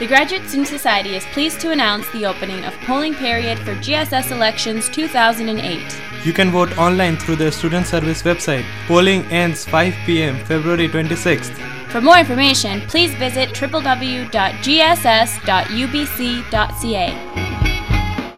The Graduate Student Society is pleased to announce the opening of polling period for GSS elections 2008. You can vote online through the Student Service website. Polling ends 5 pm February 26th. For more information, please visit www.gss.ubc.ca.